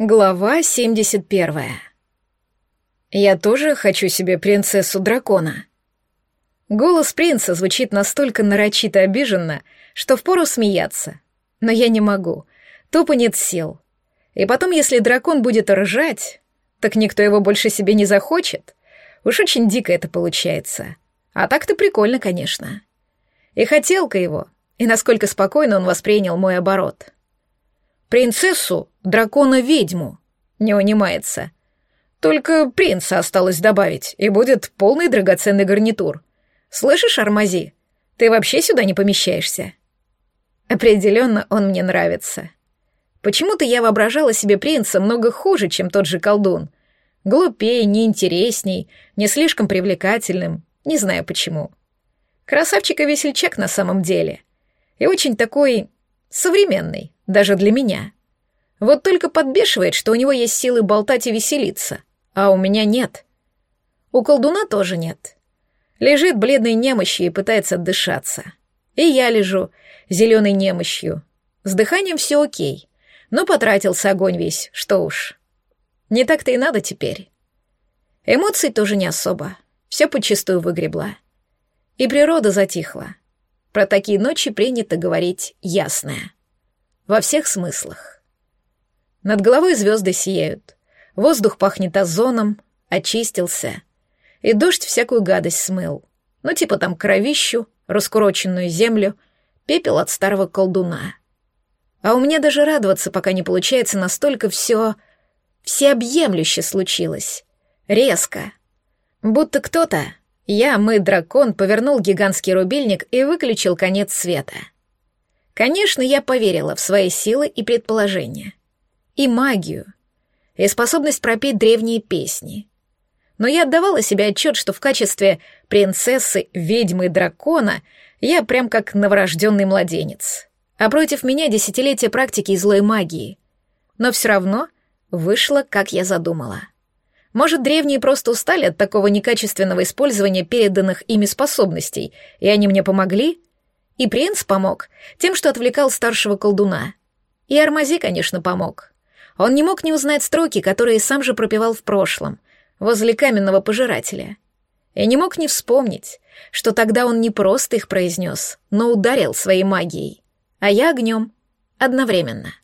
Глава 71. Я тоже хочу себе принцессу дракона. Голос принца звучит настолько нарочито обиженно, что впору смеяться. Но я не могу. Тупо нет сил. И потом, если дракон будет ржать, так никто его больше себе не захочет. Уж очень дико это получается. А так-то прикольно, конечно. И хотелка его, и насколько спокойно он воспринял мой оборот. Принцессу, дракона-ведьму, не унимается. Только принца осталось добавить, и будет полный драгоценный гарнитур. Слышишь, Армази, ты вообще сюда не помещаешься? Определенно он мне нравится. Почему-то я воображала себе принца много хуже, чем тот же колдун. Глупее, неинтересней, не слишком привлекательным, не знаю почему. Красавчик и весельчак на самом деле. И очень такой современный даже для меня. Вот только подбешивает, что у него есть силы болтать и веселиться, а у меня нет. У колдуна тоже нет. Лежит бледной немощью и пытается отдышаться. И я лежу, зеленой немощью. С дыханием все окей, но потратился огонь весь, что уж. Не так-то и надо теперь. Эмоций тоже не особо, все подчистую выгребла. И природа затихла. Про такие ночи принято говорить ясное. Во всех смыслах. Над головой звезды сияют. Воздух пахнет озоном, очистился. И дождь всякую гадость смыл. Ну, типа там кровищу, раскуроченную землю, пепел от старого колдуна. А у меня даже радоваться пока не получается, настолько все всеобъемлюще случилось. Резко. Будто кто-то, я, мы, дракон, повернул гигантский рубильник и выключил конец света. Конечно, я поверила в свои силы и предположения. И магию. И способность пропеть древние песни. Но я отдавала себе отчет, что в качестве принцессы, ведьмы, дракона я прям как новорожденный младенец. А против меня десятилетия практики и злой магии. Но все равно вышло, как я задумала. Может, древние просто устали от такого некачественного использования переданных ими способностей, и они мне помогли? И принц помог тем, что отвлекал старшего колдуна. И Армази, конечно, помог. Он не мог не узнать строки, которые сам же пропевал в прошлом, возле каменного пожирателя. И не мог не вспомнить, что тогда он не просто их произнес, но ударил своей магией, а я огнем одновременно.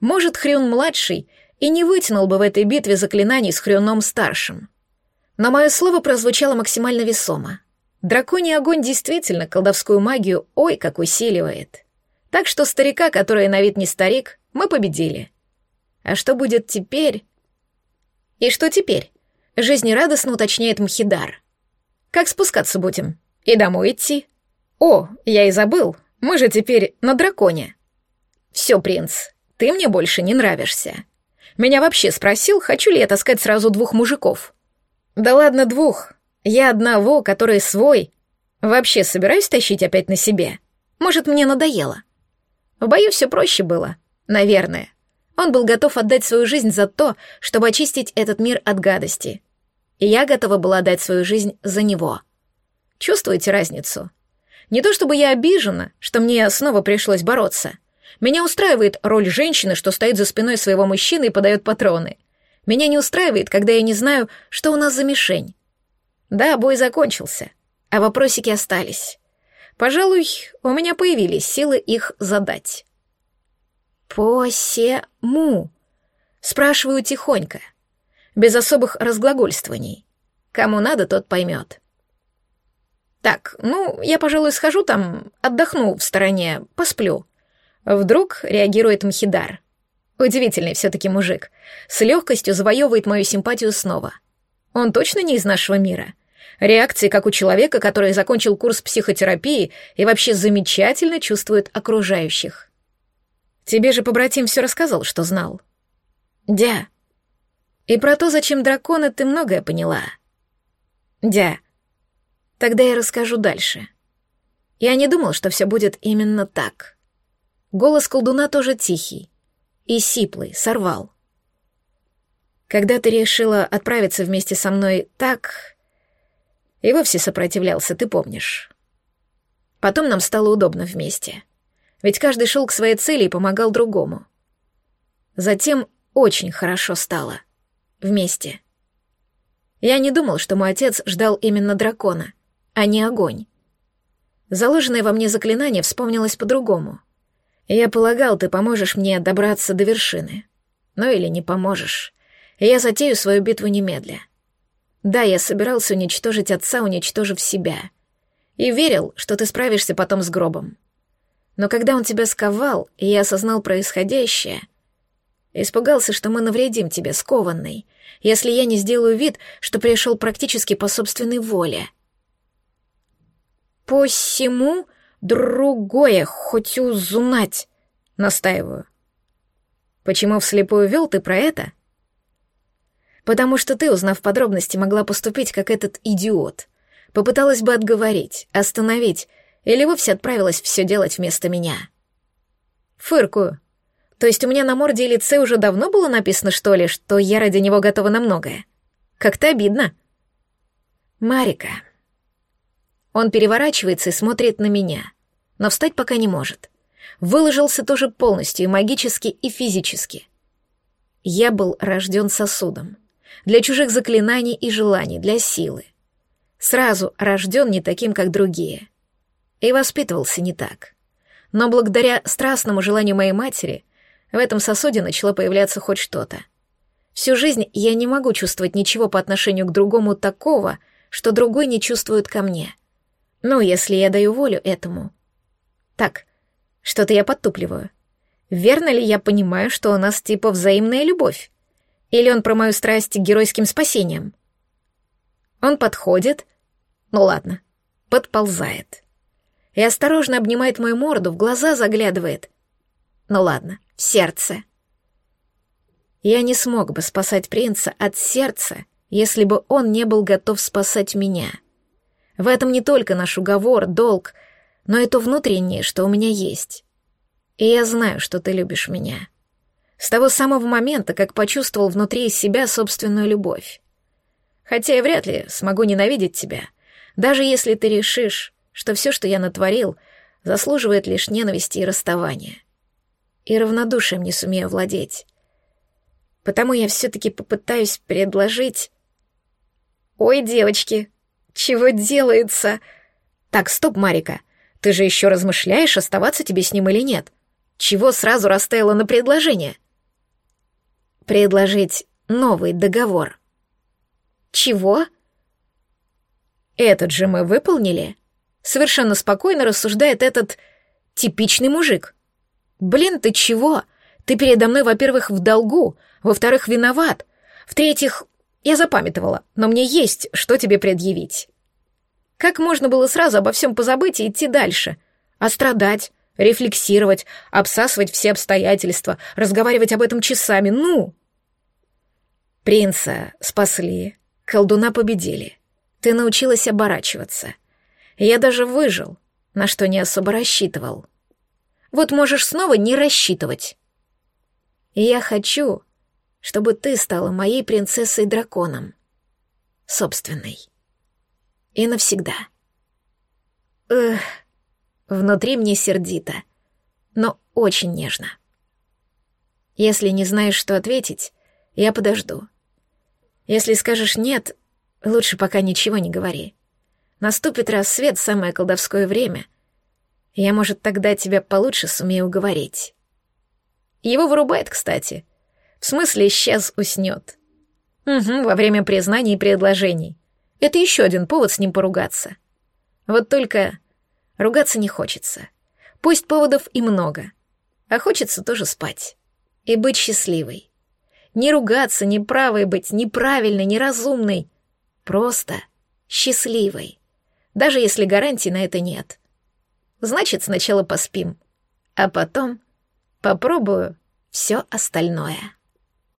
Может, Хрюн-младший и не вытянул бы в этой битве заклинаний с Хрюном-старшим. Но мое слово прозвучало максимально весомо — Драконий огонь действительно колдовскую магию ой как усиливает. Так что старика, который на вид не старик, мы победили. А что будет теперь? И что теперь? Жизнерадостно уточняет Мхидар. Как спускаться будем? И домой идти? О, я и забыл, мы же теперь на драконе. Все, принц, ты мне больше не нравишься. Меня вообще спросил, хочу ли я таскать сразу двух мужиков. Да ладно двух, я одного, который свой, вообще собираюсь тащить опять на себе. Может, мне надоело. В бою все проще было, наверное. Он был готов отдать свою жизнь за то, чтобы очистить этот мир от гадости. И я готова была отдать свою жизнь за него. Чувствуете разницу? Не то чтобы я обижена, что мне снова пришлось бороться. Меня устраивает роль женщины, что стоит за спиной своего мужчины и подает патроны. Меня не устраивает, когда я не знаю, что у нас за мишень. Да, бой закончился, а вопросики остались. Пожалуй, у меня появились силы их задать. «По-се-му?» Спрашиваю тихонько, без особых разглагольствований. Кому надо, тот поймет. Так, ну, я, пожалуй, схожу там, отдохну в стороне, посплю. Вдруг реагирует Мхидар. Удивительный все-таки мужик. С легкостью завоевывает мою симпатию снова. Он точно не из нашего мира. Реакции, как у человека, который закончил курс психотерапии и вообще замечательно чувствует окружающих. Тебе же побратим все рассказал, что знал. Дя. И про то, зачем драконы, ты многое поняла. Дя. Тогда я расскажу дальше. Я не думал, что все будет именно так. Голос колдуна тоже тихий и сиплый, сорвал. Когда ты решила отправиться вместе со мной так, и вовсе сопротивлялся, ты помнишь. Потом нам стало удобно вместе. Ведь каждый шел к своей цели и помогал другому. Затем очень хорошо стало. Вместе. Я не думал, что мой отец ждал именно дракона, а не огонь. Заложенное во мне заклинание вспомнилось по-другому. Я полагал, ты поможешь мне добраться до вершины. Ну или не поможешь. Я затею свою битву немедля. Да, я собирался уничтожить отца, уничтожив себя. И верил, что ты справишься потом с гробом. Но когда он тебя сковал, и я осознал происходящее, испугался, что мы навредим тебе, скованный, если я не сделаю вид, что пришел практически по собственной воле. «Посему другое хоть узнать», — настаиваю. «Почему вслепую вел ты про это?» «Потому что ты, узнав подробности, могла поступить, как этот идиот. Попыталась бы отговорить, остановить, или вовсе отправилась все делать вместо меня. Фыркую. То есть у меня на морде и лице уже давно было написано, что ли, что я ради него готова на многое? Как-то обидно. Марика. Он переворачивается и смотрит на меня, но встать пока не может. Выложился тоже полностью, и магически, и физически. Я был рожден сосудом. Для чужих заклинаний и желаний, для силы. Сразу рожден не таким, как другие и воспитывался не так. Но благодаря страстному желанию моей матери в этом сосуде начало появляться хоть что-то. Всю жизнь я не могу чувствовать ничего по отношению к другому такого, что другой не чувствует ко мне. Ну, если я даю волю этому. Так, что-то я подтупливаю. Верно ли я понимаю, что у нас типа взаимная любовь? Или он про мою страсть к геройским спасениям? Он подходит, ну ладно, подползает и осторожно обнимает мою морду, в глаза заглядывает. Ну ладно, в сердце. Я не смог бы спасать принца от сердца, если бы он не был готов спасать меня. В этом не только наш уговор, долг, но и то внутреннее, что у меня есть. И я знаю, что ты любишь меня. С того самого момента, как почувствовал внутри себя собственную любовь. Хотя я вряд ли смогу ненавидеть тебя, даже если ты решишь, что все, что я натворил, заслуживает лишь ненависти и расставания. И равнодушием не сумею владеть. Потому я все-таки попытаюсь предложить... «Ой, девочки, чего делается?» «Так, стоп, Марика, ты же еще размышляешь, оставаться тебе с ним или нет? Чего сразу растаяло на предложение?» «Предложить новый договор». «Чего?» «Этот же мы выполнили?» Совершенно спокойно рассуждает этот типичный мужик. Блин, ты чего? Ты передо мной, во-первых, в долгу, во-вторых, виноват. В-третьих, я запамятовала, но мне есть, что тебе предъявить. Как можно было сразу обо всем позабыть и идти дальше? А страдать, рефлексировать, обсасывать все обстоятельства, разговаривать об этом часами, ну? Принца спасли, колдуна победили. Ты научилась оборачиваться. Я даже выжил, на что не особо рассчитывал. Вот можешь снова не рассчитывать. я хочу, чтобы ты стала моей принцессой-драконом. Собственной. И навсегда. Эх, внутри мне сердито, но очень нежно. Если не знаешь, что ответить, я подожду. Если скажешь «нет», лучше пока ничего не говори. Наступит рассвет, самое колдовское время. Я, может, тогда тебя получше сумею уговорить. Его вырубает, кстати. В смысле, исчез, уснет. Угу, во время признаний и предложений. Это еще один повод с ним поругаться. Вот только ругаться не хочется. Пусть поводов и много, а хочется тоже спать. И быть счастливой. Не ругаться, не правой быть, неправильной, неразумной. Просто счастливой даже если гарантий на это нет. Значит, сначала поспим, а потом попробую все остальное.